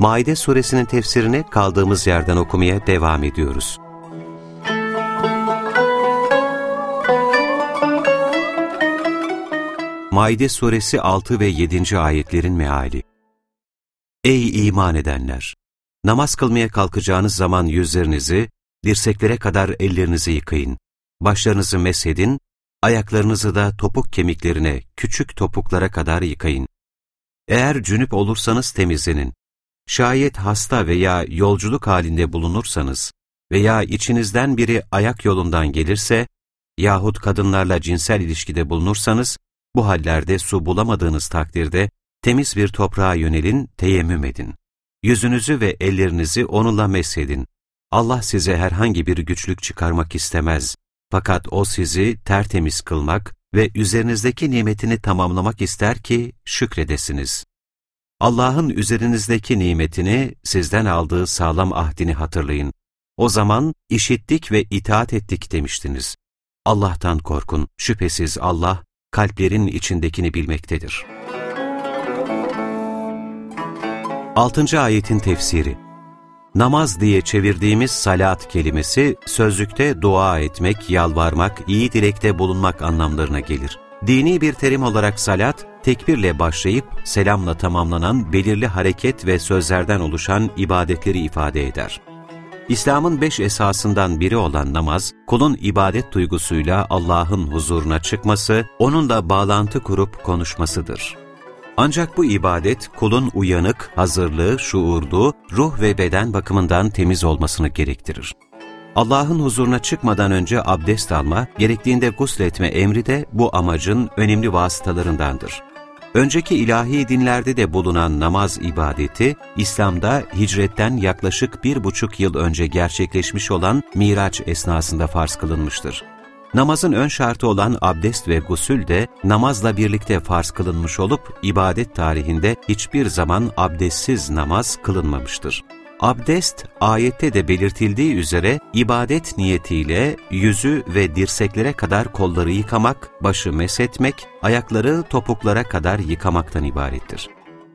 Maide suresinin tefsirini kaldığımız yerden okumaya devam ediyoruz. Maide suresi 6 ve 7. ayetlerin meali Ey iman edenler! Namaz kılmaya kalkacağınız zaman yüzlerinizi, dirseklere kadar ellerinizi yıkayın, başlarınızı mesedin, ayaklarınızı da topuk kemiklerine, küçük topuklara kadar yıkayın. Eğer cünüp olursanız temizlenin. Şayet hasta veya yolculuk halinde bulunursanız veya içinizden biri ayak yolundan gelirse yahut kadınlarla cinsel ilişkide bulunursanız, bu hallerde su bulamadığınız takdirde temiz bir toprağa yönelin, teyemmüm edin. Yüzünüzü ve ellerinizi onunla mesedin. Allah size herhangi bir güçlük çıkarmak istemez. Fakat O sizi tertemiz kılmak ve üzerinizdeki nimetini tamamlamak ister ki şükredesiniz. Allah'ın üzerinizdeki nimetini, sizden aldığı sağlam ahdini hatırlayın. O zaman işittik ve itaat ettik demiştiniz. Allah'tan korkun, şüphesiz Allah, kalplerin içindekini bilmektedir. 6. Ayetin Tefsiri Namaz diye çevirdiğimiz salat kelimesi, sözlükte dua etmek, yalvarmak, iyi dilekte bulunmak anlamlarına gelir. Dini bir terim olarak salat, tekbirle başlayıp selamla tamamlanan belirli hareket ve sözlerden oluşan ibadetleri ifade eder. İslam'ın beş esasından biri olan namaz, kulun ibadet duygusuyla Allah'ın huzuruna çıkması, onunla bağlantı kurup konuşmasıdır. Ancak bu ibadet kulun uyanık, hazırlığı, şuurlu, ruh ve beden bakımından temiz olmasını gerektirir. Allah'ın huzuruna çıkmadan önce abdest alma, gerektiğinde gusletme emri de bu amacın önemli vasıtalarındandır. Önceki ilahi dinlerde de bulunan namaz ibadeti, İslam'da hicretten yaklaşık bir buçuk yıl önce gerçekleşmiş olan Miraç esnasında farz kılınmıştır. Namazın ön şartı olan abdest ve gusül de namazla birlikte farz kılınmış olup, ibadet tarihinde hiçbir zaman abdestsiz namaz kılınmamıştır. Abdest, ayette de belirtildiği üzere ibadet niyetiyle yüzü ve dirseklere kadar kolları yıkamak, başı mesetmek, ayakları topuklara kadar yıkamaktan ibarettir.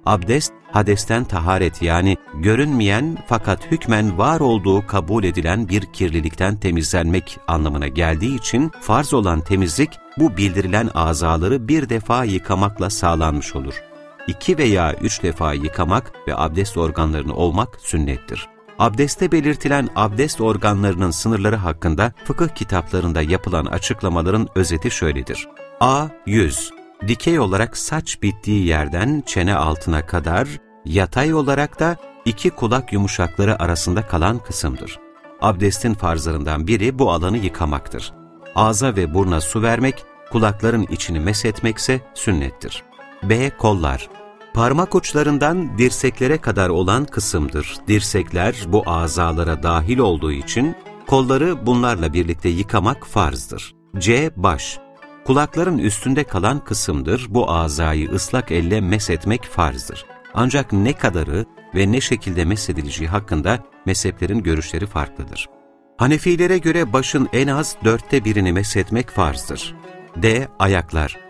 Abdest, hadesten taharet yani görünmeyen fakat hükmen var olduğu kabul edilen bir kirlilikten temizlenmek anlamına geldiği için farz olan temizlik bu bildirilen azaları bir defa yıkamakla sağlanmış olur. İki veya üç defa yıkamak ve abdest organlarını olmak sünnettir. Abdeste belirtilen abdest organlarının sınırları hakkında fıkıh kitaplarında yapılan açıklamaların özeti şöyledir. A. Yüz dikey olarak saç bittiği yerden çene altına kadar, yatay olarak da iki kulak yumuşakları arasında kalan kısımdır. Abdestin farzlarından biri bu alanı yıkamaktır. Ağza ve burna su vermek, kulakların içini mesetmekse sünnettir. B. Kollar Parmak uçlarından dirseklere kadar olan kısımdır. Dirsekler bu azalara dahil olduğu için kolları bunlarla birlikte yıkamak farzdır. C. Baş Kulakların üstünde kalan kısımdır, bu azayı ıslak elle mesetmek farzdır. Ancak ne kadarı ve ne şekilde mesedileceği hakkında mezheplerin görüşleri farklıdır. Hanefilere göre başın en az dörtte birini mesetmek farzdır. D. Ayaklar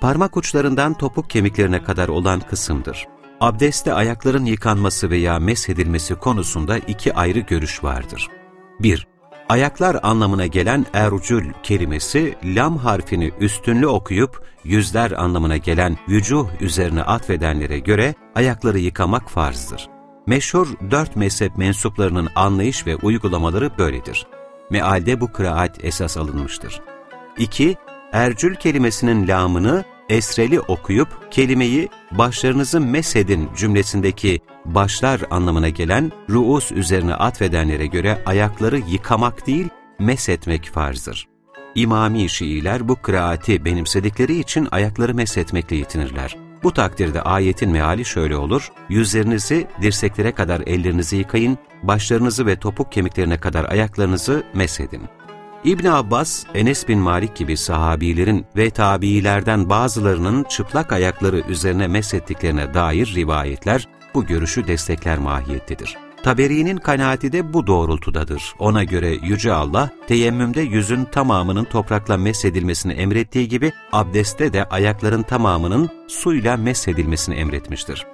Parmak uçlarından topuk kemiklerine kadar olan kısımdır. Abdeste ayakların yıkanması veya meshedilmesi konusunda iki ayrı görüş vardır. 1. Ayaklar anlamına gelen ercül kelimesi lam harfini üstünlü okuyup yüzler anlamına gelen vücuh üzerine atfedenlere göre ayakları yıkamak farzdır. Meşhur dört mezhep mensuplarının anlayış ve uygulamaları böyledir. Mealde bu kıraat esas alınmıştır. 2. Ercül kelimesinin lamını esreli okuyup kelimeyi başlarınızı mesedin cümlesindeki başlar anlamına gelen ruus üzerine atfedenlere göre ayakları yıkamak değil, mesetmek farzdır. İmami Şiiler bu kıraati benimsedikleri için ayakları mesetmekle yetinirler. Bu takdirde ayetin meali şöyle olur, yüzlerinizi dirseklere kadar ellerinizi yıkayın, başlarınızı ve topuk kemiklerine kadar ayaklarınızı mesedin. İbn Abbas, Enes bin Malik gibi sahabilerin ve tabiilerden bazılarının çıplak ayakları üzerine mesettiklerine dair rivayetler bu görüşü destekler mahiyettedir. Taberi'nin kanaati de bu doğrultudadır. Ona göre Yüce Allah, teyemmümde yüzün tamamının toprakla mesedilmesini emrettiği gibi, abdestte de ayakların tamamının suyla mesedilmesini emretmiştir.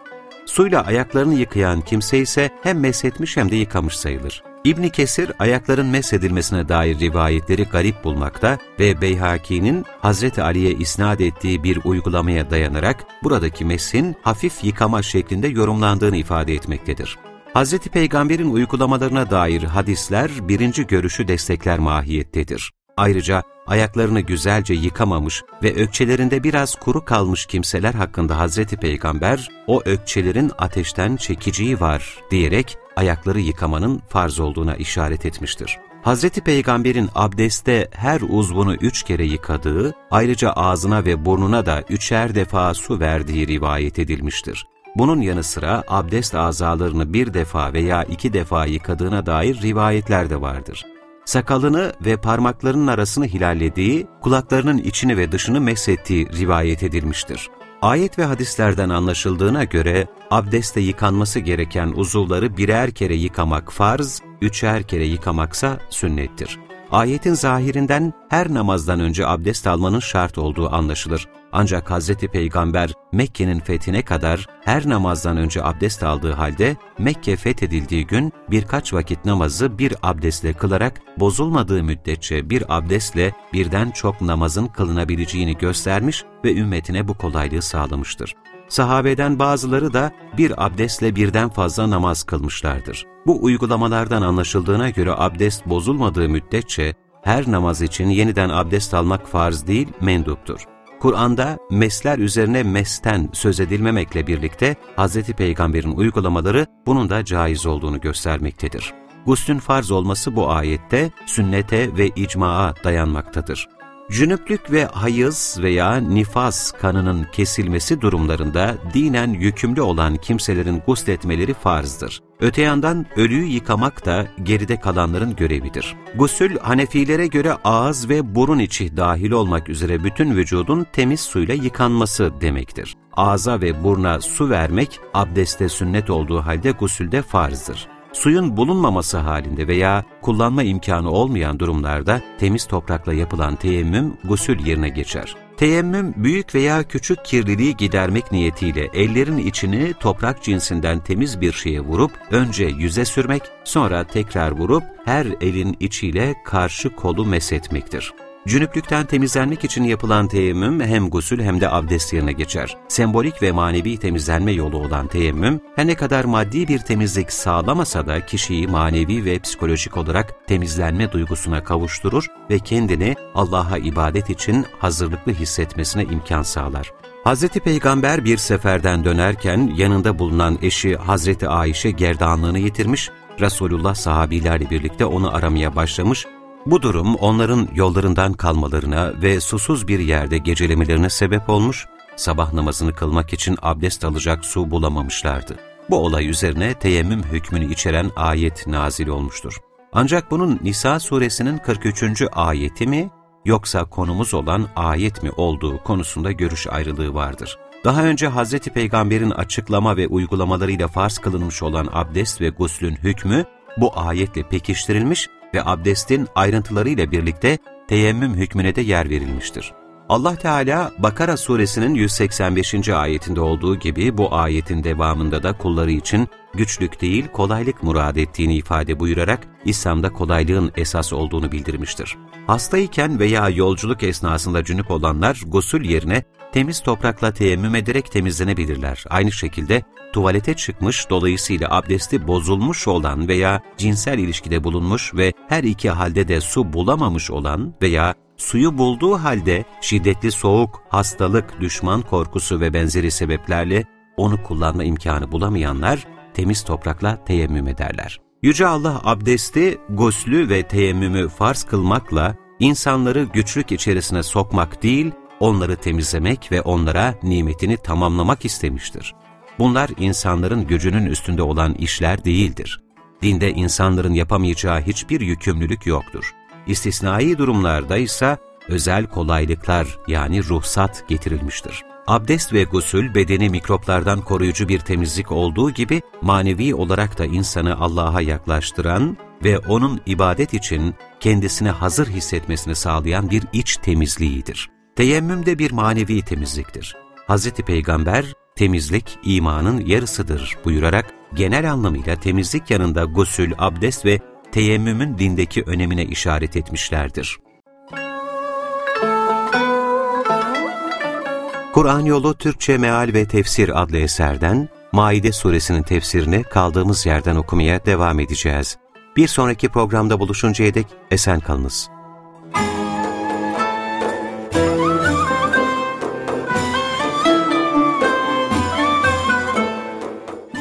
Suyla ayaklarını yıkayan kimse ise hem meshetmiş hem de yıkamış sayılır. İbni Kesir ayakların mesedilmesine dair rivayetleri garip bulmakta ve Beyhaki'nin Hazreti Ali'ye isnat ettiği bir uygulamaya dayanarak buradaki mesin hafif yıkama şeklinde yorumlandığını ifade etmektedir. Hz. Peygamber'in uygulamalarına dair hadisler birinci görüşü destekler mahiyettedir. Ayrıca ayaklarını güzelce yıkamamış ve ökçelerinde biraz kuru kalmış kimseler hakkında Hazreti Peygamber, o ökçelerin ateşten çekiciği var diyerek ayakları yıkamanın farz olduğuna işaret etmiştir. Hazreti Peygamber'in abdeste her uzvunu üç kere yıkadığı, ayrıca ağzına ve burnuna da üçer defa su verdiği rivayet edilmiştir. Bunun yanı sıra abdest azalarını bir defa veya iki defa yıkadığına dair rivayetler de vardır. Sakalını ve parmaklarının arasını hilallediği, kulaklarının içini ve dışını meshettiği rivayet edilmiştir. Ayet ve hadislerden anlaşıldığına göre abdeste yıkanması gereken uzuvları birer kere yıkamak farz, üçer kere yıkamaksa sünnettir. Ayetin zahirinden her namazdan önce abdest almanın şart olduğu anlaşılır. Ancak Hz. Peygamber Mekke'nin fethine kadar her namazdan önce abdest aldığı halde Mekke fethedildiği gün birkaç vakit namazı bir abdestle kılarak bozulmadığı müddetçe bir abdestle birden çok namazın kılınabileceğini göstermiş ve ümmetine bu kolaylığı sağlamıştır. Sahabeden bazıları da bir abdestle birden fazla namaz kılmışlardır. Bu uygulamalardan anlaşıldığına göre abdest bozulmadığı müddetçe her namaz için yeniden abdest almak farz değil, menduptur. Kur'an'da mesler üzerine mesten söz edilmemekle birlikte Hz. Peygamber'in uygulamaları bunun da caiz olduğunu göstermektedir. Guslün farz olması bu ayette sünnete ve icmaa dayanmaktadır. Cünüplük ve hayız veya nifas kanının kesilmesi durumlarında dinen yükümlü olan kimselerin gusletmeleri farzdır. Öte yandan ölüyü yıkamak da geride kalanların görevidir. Gusül, Hanefilere göre ağız ve burun içi dahil olmak üzere bütün vücudun temiz suyla yıkanması demektir. Ağza ve burna su vermek abdeste sünnet olduğu halde gusülde farzdır. Suyun bulunmaması halinde veya kullanma imkanı olmayan durumlarda temiz toprakla yapılan teyemmüm gusül yerine geçer. Teyemmüm, büyük veya küçük kirliliği gidermek niyetiyle ellerin içini toprak cinsinden temiz bir şeye vurup, önce yüze sürmek, sonra tekrar vurup her elin içiyle karşı kolu mesetmektir. Cünüplükten temizlenmek için yapılan teyemmüm hem gusül hem de abdest yerine geçer. Sembolik ve manevi temizlenme yolu olan teyemmüm, her ne kadar maddi bir temizlik sağlamasa da kişiyi manevi ve psikolojik olarak temizlenme duygusuna kavuşturur ve kendini Allah'a ibadet için hazırlıklı hissetmesine imkan sağlar. Hz. Peygamber bir seferden dönerken yanında bulunan eşi Hazreti Ayşe gerdanlığını yitirmiş, Resulullah sahabilerle birlikte onu aramaya başlamış bu durum onların yollarından kalmalarına ve susuz bir yerde gecelemelerine sebep olmuş, sabah namazını kılmak için abdest alacak su bulamamışlardı. Bu olay üzerine teyemmüm hükmünü içeren ayet nazil olmuştur. Ancak bunun Nisa suresinin 43. ayeti mi yoksa konumuz olan ayet mi olduğu konusunda görüş ayrılığı vardır. Daha önce Hz. Peygamber'in açıklama ve uygulamalarıyla farz kılınmış olan abdest ve guslün hükmü bu ayetle pekiştirilmiş ve abdestin ayrıntılarıyla birlikte teyemmüm hükmüne de yer verilmiştir. Allah Teala Bakara suresinin 185. ayetinde olduğu gibi bu ayetin devamında da kulları için güçlük değil kolaylık murad ettiğini ifade buyurarak İslam'da kolaylığın esas olduğunu bildirmiştir. Hastayken veya yolculuk esnasında cünüp olanlar gusül yerine temiz toprakla teyemmüm ederek temizlenebilirler. Aynı şekilde tuvalete çıkmış dolayısıyla abdesti bozulmuş olan veya cinsel ilişkide bulunmuş ve her iki halde de su bulamamış olan veya suyu bulduğu halde şiddetli soğuk, hastalık, düşman korkusu ve benzeri sebeplerle onu kullanma imkanı bulamayanlar temiz toprakla teyemmüm ederler. Yüce Allah abdesti, goslü ve teyemmümü farz kılmakla insanları güçlük içerisine sokmak değil, onları temizlemek ve onlara nimetini tamamlamak istemiştir. Bunlar insanların gücünün üstünde olan işler değildir. Dinde insanların yapamayacağı hiçbir yükümlülük yoktur. İstisnai durumlarda ise özel kolaylıklar yani ruhsat getirilmiştir. Abdest ve gusül bedeni mikroplardan koruyucu bir temizlik olduğu gibi manevi olarak da insanı Allah'a yaklaştıran ve O'nun ibadet için kendisine hazır hissetmesini sağlayan bir iç temizliğidir. Teyemmüm de bir manevi temizliktir. Hz. Peygamber, temizlik imanın yarısıdır buyurarak genel anlamıyla temizlik yanında gusül, abdest ve teyemmümün dindeki önemine işaret etmişlerdir. Kur'an Yolu Türkçe Meal ve Tefsir adlı eserden Maide suresinin tefsirini kaldığımız yerden okumaya devam edeceğiz. Bir sonraki programda buluşuncaya dek esen kalınız.